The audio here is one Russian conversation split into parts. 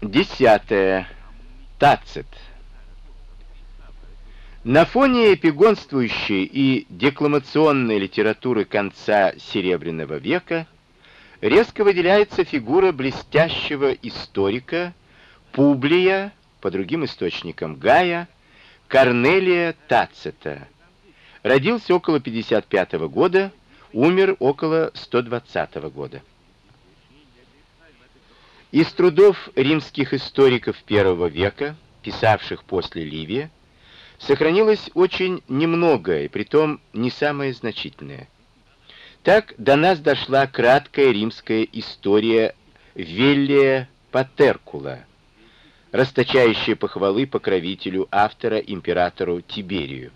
Десятое. Тацит. На фоне эпигонствующей и декламационной литературы конца Серебряного века резко выделяется фигура блестящего историка Публия, по другим источникам Гая, Корнелия Тацита. Родился около 55 года, умер около 120 года. Из трудов римских историков первого века, писавших после Ливия, сохранилось очень немногое, притом не самое значительное. Так до нас дошла краткая римская история Веллия Патеркула, расточающая похвалы покровителю автора императору Тиберию.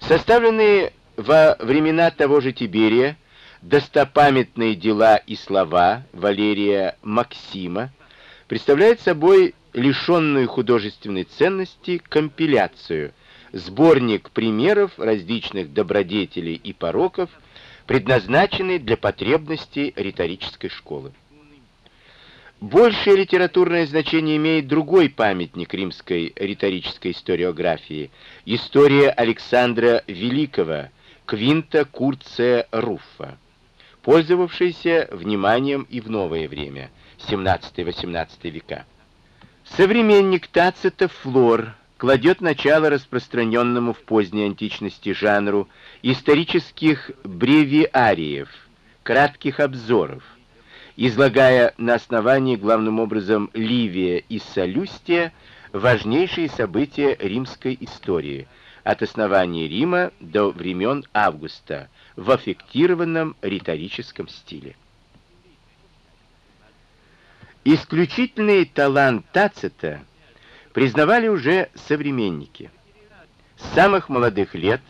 Составленные во времена того же Тиберия достопамятные дела и слова Валерия Максима представляют собой лишенную художественной ценности компиляцию, сборник примеров различных добродетелей и пороков, предназначенный для потребностей риторической школы. Большее литературное значение имеет другой памятник римской риторической историографии – история Александра Великого, Квинта Курция Руффа пользовавшийся вниманием и в новое время, 17-18 века. Современник Тацита Флор кладет начало распространенному в поздней античности жанру исторических бревиариев, кратких обзоров, излагая на основании главным образом Ливия и Солюстия важнейшие события римской истории, от основания Рима до времен Августа, в аффектированном риторическом стиле. Исключительный талант Тацита признавали уже современники. С самых молодых лет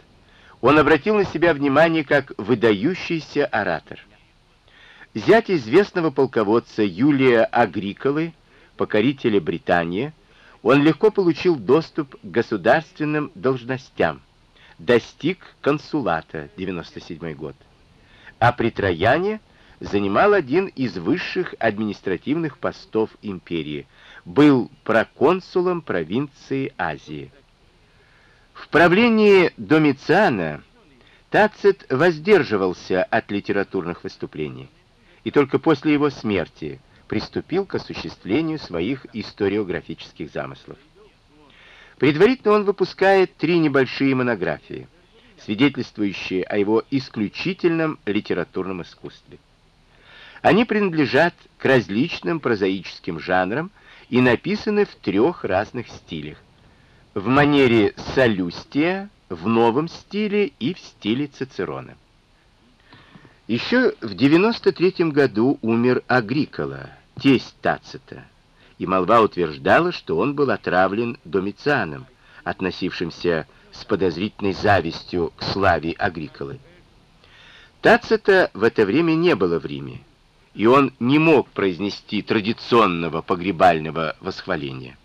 он обратил на себя внимание как выдающийся оратор. Зять известного полководца Юлия Агриколы, покорителя Британии, он легко получил доступ к государственным должностям, достиг консулата, 97 год. А при Трояне занимал один из высших административных постов империи, был проконсулом провинции Азии. В правлении Домициана Тацит воздерживался от литературных выступлений и только после его смерти приступил к осуществлению своих историографических замыслов. Предварительно он выпускает три небольшие монографии, свидетельствующие о его исключительном литературном искусстве. Они принадлежат к различным прозаическим жанрам и написаны в трех разных стилях. В манере Солюстия, в новом стиле и в стиле Цицерона. Еще в 93 году умер Агрикола, тесть Тацита и молва утверждала, что он был отравлен Домицианом, относившимся с подозрительной завистью к славе Агриколы. Тацита в это время не было в Риме, и он не мог произнести традиционного погребального восхваления.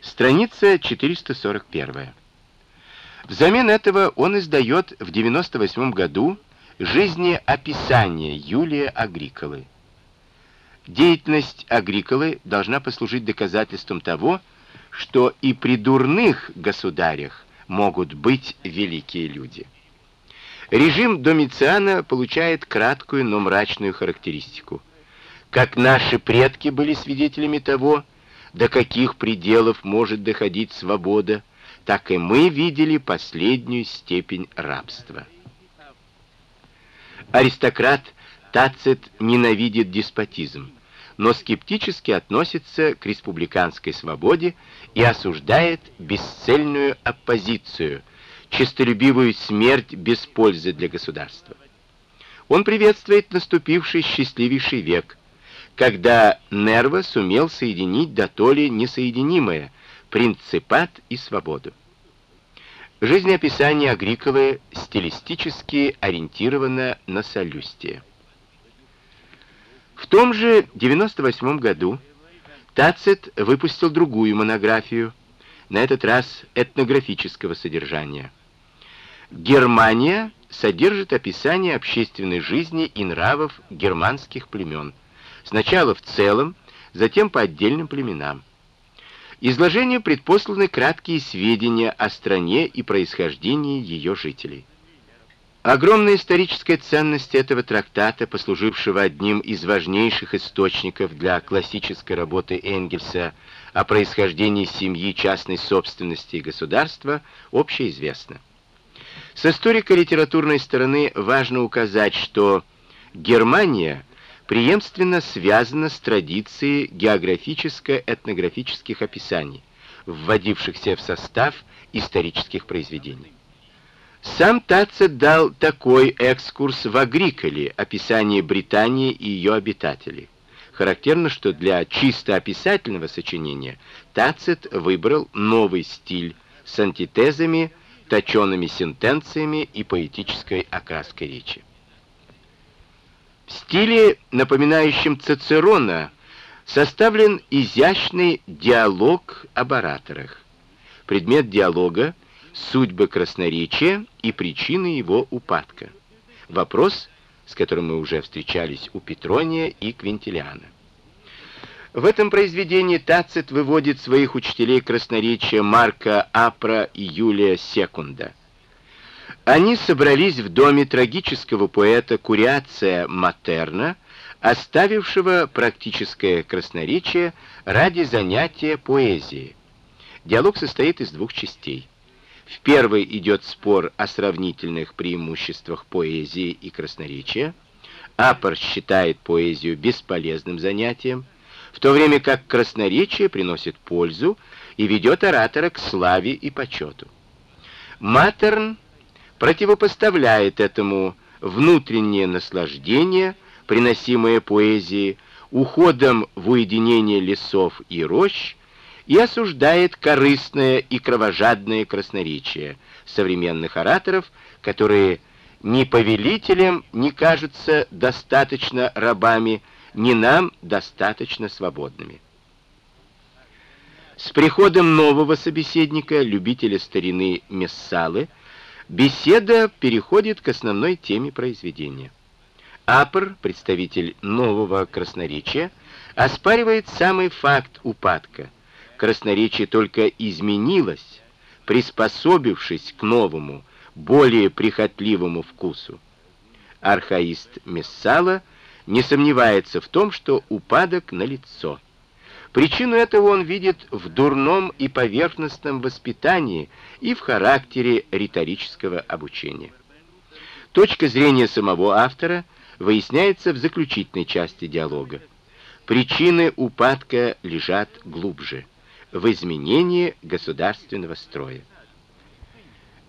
Страница 441. Взамен этого он издает в 98 году жизнеописание Юлия Агриколы, Деятельность Агриколы должна послужить доказательством того, что и при дурных государях могут быть великие люди. Режим Домициана получает краткую, но мрачную характеристику. Как наши предки были свидетелями того, до каких пределов может доходить свобода, так и мы видели последнюю степень рабства. Аристократ Тацит ненавидит деспотизм, но скептически относится к республиканской свободе и осуждает бесцельную оппозицию, честолюбивую смерть без пользы для государства. Он приветствует наступивший счастливейший век, когда Нерва сумел соединить до то ли несоединимое принципат и свободу. Жизнеописание Агриковы стилистически ориентировано на солюстие. В том же 98 году Тацит выпустил другую монографию, на этот раз этнографического содержания. Германия содержит описание общественной жизни и нравов германских племен, сначала в целом, затем по отдельным племенам. Изложению предпосланы краткие сведения о стране и происхождении ее жителей. Огромная историческая ценность этого трактата, послужившего одним из важнейших источников для классической работы Энгельса о происхождении семьи, частной собственности и государства, общеизвестна. С историко-литературной стороны важно указать, что Германия преемственно связана с традицией географическо-этнографических описаний, вводившихся в состав исторических произведений. Сам Тацет дал такой экскурс в Агриколе, описание Британии и ее обитателей. Характерно, что для чисто описательного сочинения Тацит выбрал новый стиль с антитезами, точеными сентенциями и поэтической окраской речи. В стиле, напоминающем Цицерона, составлен изящный диалог об ораторах. Предмет диалога — судьбы красноречия и причины его упадка. Вопрос, с которым мы уже встречались у Петрония и Квинтилиана. В этом произведении Тацит выводит своих учителей красноречия Марка Апра и Юлия Секунда. Они собрались в доме трагического поэта Куриация Матерна, оставившего практическое красноречие ради занятия поэзией. Диалог состоит из двух частей. В первой идет спор о сравнительных преимуществах поэзии и красноречия. Апор считает поэзию бесполезным занятием, в то время как красноречие приносит пользу и ведет оратора к славе и почету. Матерн противопоставляет этому внутреннее наслаждение, приносимое поэзией, уходом в уединение лесов и рощ, и осуждает корыстное и кровожадное красноречие современных ораторов, которые ни повелителям не кажутся достаточно рабами, ни нам достаточно свободными. С приходом нового собеседника, любителя старины Мессалы, беседа переходит к основной теме произведения. Апор, представитель нового красноречия, оспаривает самый факт упадка – красноречие только изменилось, приспособившись к новому, более прихотливому вкусу. Архаист Мессала не сомневается в том, что упадок налицо. Причину этого он видит в дурном и поверхностном воспитании и в характере риторического обучения. Точка зрения самого автора выясняется в заключительной части диалога. Причины упадка лежат глубже в изменении государственного строя.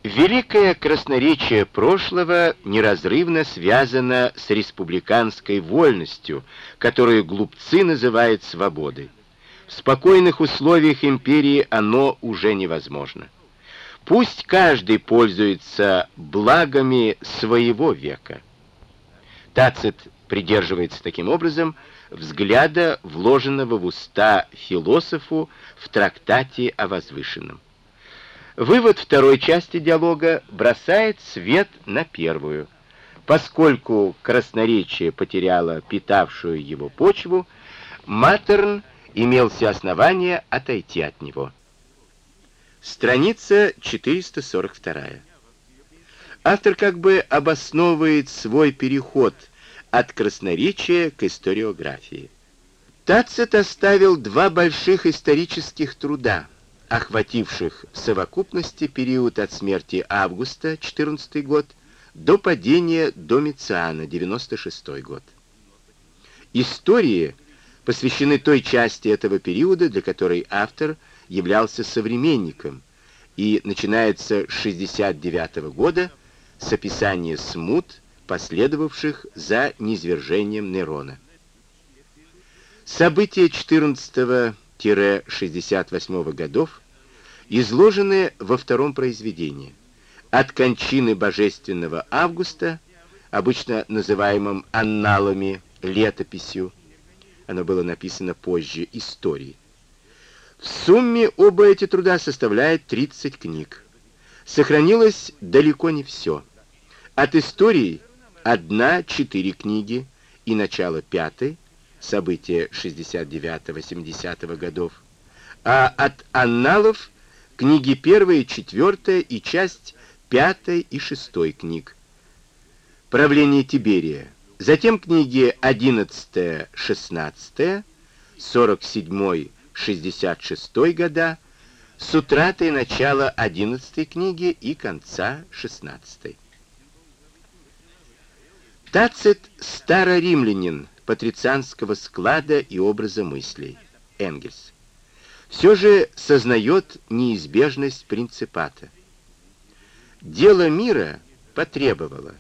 Великое красноречие прошлого неразрывно связано с республиканской вольностью, которую глупцы называют свободой. В спокойных условиях империи оно уже невозможно. Пусть каждый пользуется благами своего века. Тацит придерживается таким образом взгляда, вложенного в уста философу в трактате о возвышенном. Вывод второй части диалога бросает свет на первую. Поскольку красноречие потеряло питавшую его почву, Матерн имел все основания отойти от него. Страница 442. Автор как бы обосновывает свой переход от красноречия к историографии. Тацит оставил два больших исторических труда, охвативших в совокупности период от смерти Августа, 14 год, до падения Домициана, 96 год. Истории посвящены той части этого периода, для которой автор являлся современником, и начинается с 69 года с описания смут, последовавших за низвержением Нерона. События 14-68 годов изложены во втором произведении. От кончины божественного Августа, обычно называемым анналами, летописью, оно было написано позже, истории. В сумме оба эти труда составляют 30 книг. Сохранилось далеко не все. От истории одна-четыре книги и начало пятой, события 69-70 годов, а от анналов книги 1 и 4 и часть 5 и 6 книг. Правление Тиберия. Затем книги 11-16, 47-66 года, с утратой начала 11 книги и конца 16. Тацит – староримлянин патрицианского склада и образа мыслей. Энгельс. Все же сознает неизбежность принципата. Дело мира потребовало,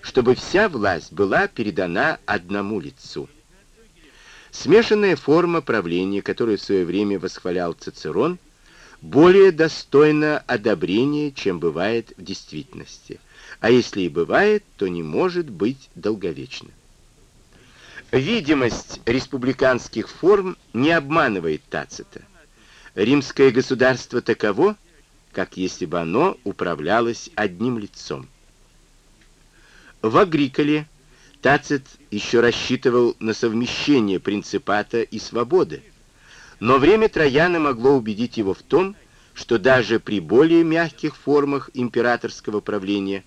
чтобы вся власть была передана одному лицу. Смешанная форма правления, которую в свое время восхвалял Цицерон, более достойна одобрения, чем бывает в действительности. А если и бывает, то не может быть долговечно. Видимость республиканских форм не обманывает Тацита. Римское государство таково, как если бы оно управлялось одним лицом. В Агриколе Тацит еще рассчитывал на совмещение принципата и свободы, но время Трояна могло убедить его в том, что даже при более мягких формах императорского правления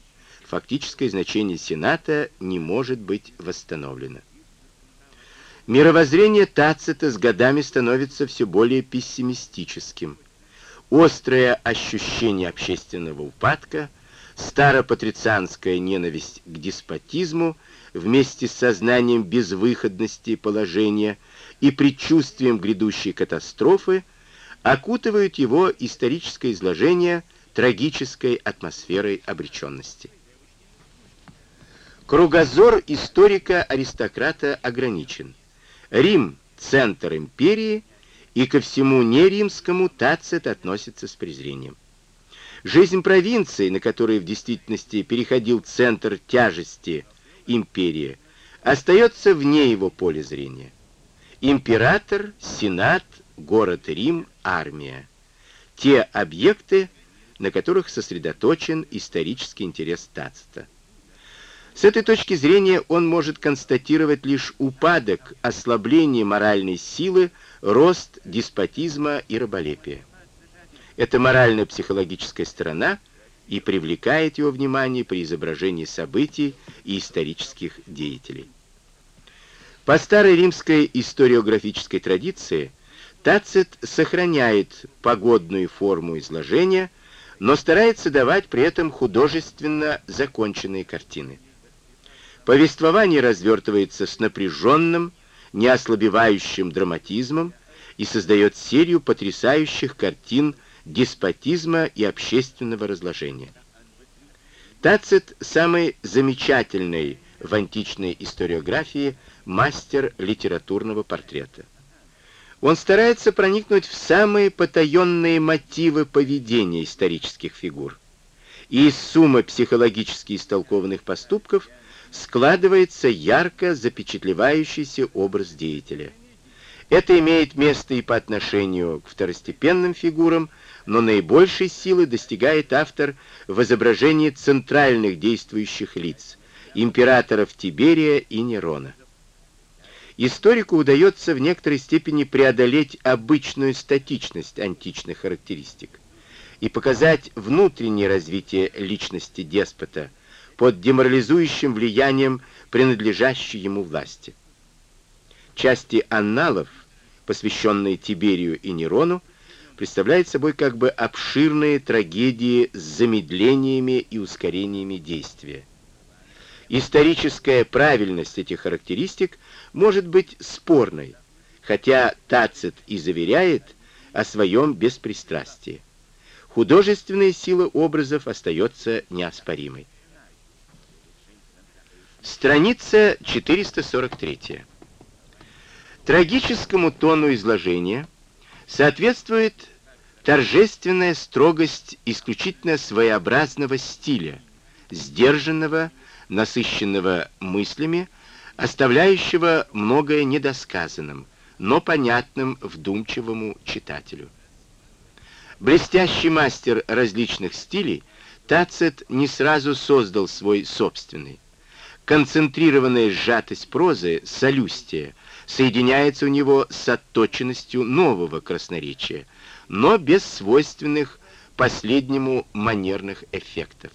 фактическое значение Сената не может быть восстановлено. Мировоззрение Тацита с годами становится все более пессимистическим. Острое ощущение общественного упадка, старопатрицианская ненависть к деспотизму вместе с сознанием безвыходности положения и предчувствием грядущей катастрофы окутывают его историческое изложение трагической атмосферой обреченности. Кругозор историка-аристократа ограничен. Рим – центр империи, и ко всему неримскому Тацит относится с презрением. Жизнь провинции, на которой в действительности переходил центр тяжести империи, остается вне его поля зрения. Император, сенат, город Рим, армия. Те объекты, на которых сосредоточен исторический интерес Тацита. С этой точки зрения он может констатировать лишь упадок, ослабление моральной силы, рост деспотизма и раболепия. Это морально-психологическая сторона и привлекает его внимание при изображении событий и исторических деятелей. По старой римской историографической традиции Тацит сохраняет погодную форму изложения, но старается давать при этом художественно законченные картины. Повествование развертывается с напряженным, неослабевающим драматизмом и создает серию потрясающих картин деспотизма и общественного разложения. Тацит – самый замечательный в античной историографии мастер литературного портрета. Он старается проникнуть в самые потаенные мотивы поведения исторических фигур. И из суммы психологически истолкованных поступков – складывается ярко запечатлевающийся образ деятеля. Это имеет место и по отношению к второстепенным фигурам, но наибольшей силы достигает автор в изображении центральных действующих лиц, императоров Тиберия и Нерона. Историку удается в некоторой степени преодолеть обычную статичность античных характеристик и показать внутреннее развитие личности деспота – под деморализующим влиянием принадлежащей ему власти. Части анналов, посвященные Тиберию и Нерону, представляют собой как бы обширные трагедии с замедлениями и ускорениями действия. Историческая правильность этих характеристик может быть спорной, хотя Тацит и заверяет о своем беспристрастии. Художественная сила образов остается неоспоримой. Страница 443. Трагическому тону изложения соответствует торжественная строгость исключительно своеобразного стиля, сдержанного, насыщенного мыслями, оставляющего многое недосказанным, но понятным вдумчивому читателю. Блестящий мастер различных стилей, Тацит не сразу создал свой собственный концентрированная сжатость прозы, солюстия, соединяется у него с отточенностью нового красноречия, но без свойственных последнему манерных эффектов.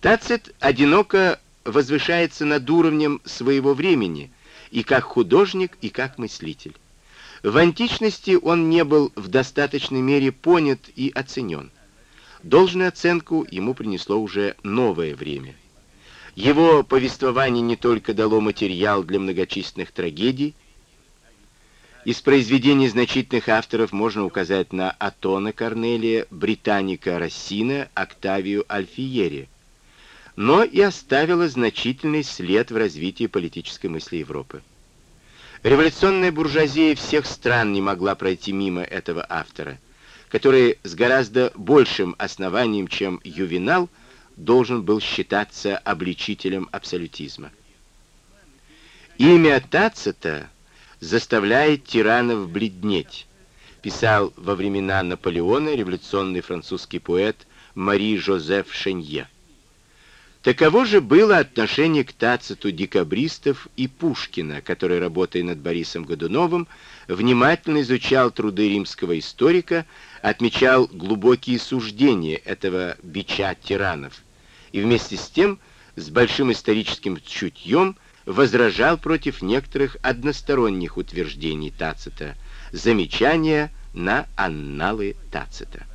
Тацит одиноко возвышается над уровнем своего времени и как художник, и как мыслитель. В античности он не был в достаточной мере понят и оценен. Должную оценку ему принесло уже новое время. Его повествование не только дало материал для многочисленных трагедий, из произведений значительных авторов можно указать на Атона Корнелия, Британика Рассина, Октавию Альфиери, но и оставила значительный след в развитии политической мысли Европы. Революционная буржуазия всех стран не могла пройти мимо этого автора, который с гораздо большим основанием, чем Ювенал, должен был считаться обличителем абсолютизма. Имя Тацита заставляет тиранов бледнеть, писал во времена Наполеона революционный французский поэт Мари Жозеф Шенье. Таково же было отношение к Тациту декабристов и Пушкина, который, работая над Борисом Годуновым, внимательно изучал труды римского историка, отмечал глубокие суждения этого бича тиранов и вместе с тем с большим историческим чутьем возражал против некоторых односторонних утверждений Тацита, замечания на анналы Тацита.